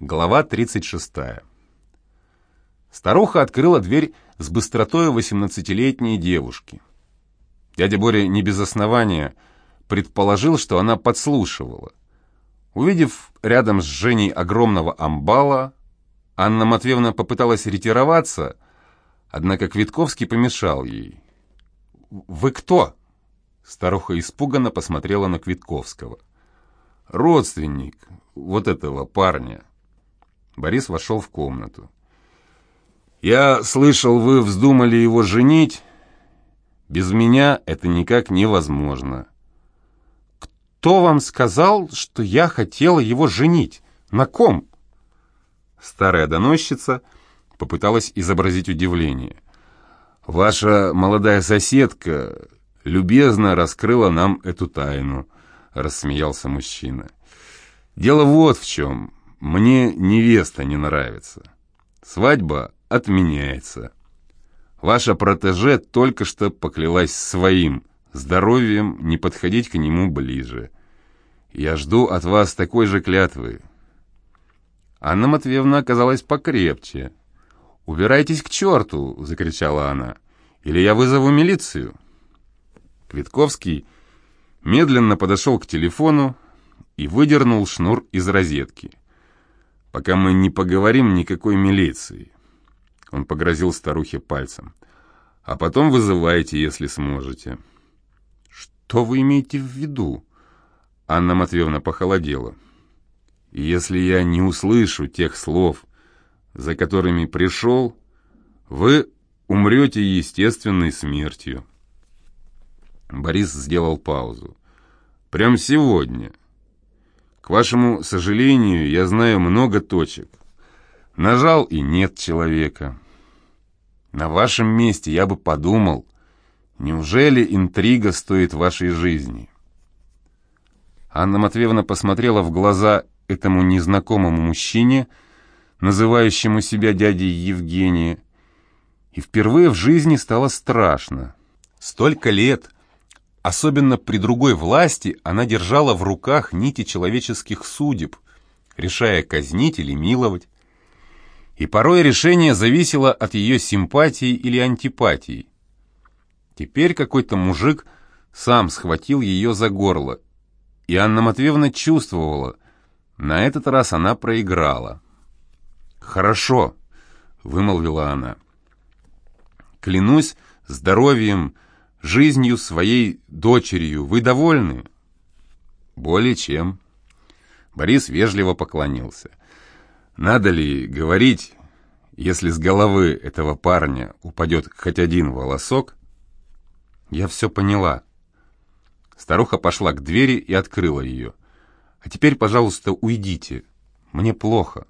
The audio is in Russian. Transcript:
Глава 36. Старуха открыла дверь с быстротой восемнадцатилетней девушки. Дядя Боря не без основания предположил, что она подслушивала. Увидев рядом с Женей огромного амбала, Анна Матвеевна попыталась ретироваться, однако Квитковский помешал ей. «Вы кто?» Старуха испуганно посмотрела на Квитковского. «Родственник вот этого парня». Борис вошел в комнату. «Я слышал, вы вздумали его женить. Без меня это никак невозможно». «Кто вам сказал, что я хотела его женить? На ком?» Старая доносчица попыталась изобразить удивление. «Ваша молодая соседка любезно раскрыла нам эту тайну», — рассмеялся мужчина. «Дело вот в чем. Мне невеста не нравится. Свадьба отменяется. Ваша протеже только что поклялась своим здоровьем не подходить к нему ближе. Я жду от вас такой же клятвы. Анна Матвеевна оказалась покрепче. «Убирайтесь к черту!» — закричала она. «Или я вызову милицию!» Квитковский медленно подошел к телефону и выдернул шнур из розетки пока мы не поговорим никакой милиции». Он погрозил старухе пальцем. «А потом вызывайте, если сможете». «Что вы имеете в виду?» Анна Матвеевна похолодела. «Если я не услышу тех слов, за которыми пришел, вы умрете естественной смертью». Борис сделал паузу. «Прям сегодня, к вашему сожалению, я знаю много точек. Нажал и нет человека. На вашем месте я бы подумал, неужели интрига стоит вашей жизни? Анна Матвеевна посмотрела в глаза этому незнакомому мужчине, называющему себя дядей Евгения, и впервые в жизни стало страшно. Столько лет Особенно при другой власти она держала в руках нити человеческих судеб, решая казнить или миловать. И порой решение зависело от ее симпатии или антипатии. Теперь какой-то мужик сам схватил ее за горло, и Анна Матвеевна чувствовала, на этот раз она проиграла. «Хорошо», — вымолвила она. «Клянусь здоровьем, — жизнью своей дочерью вы довольны?» «Более чем». Борис вежливо поклонился. «Надо ли говорить, если с головы этого парня упадет хоть один волосок?» «Я все поняла». Старуха пошла к двери и открыла ее. «А теперь, пожалуйста, уйдите. Мне плохо».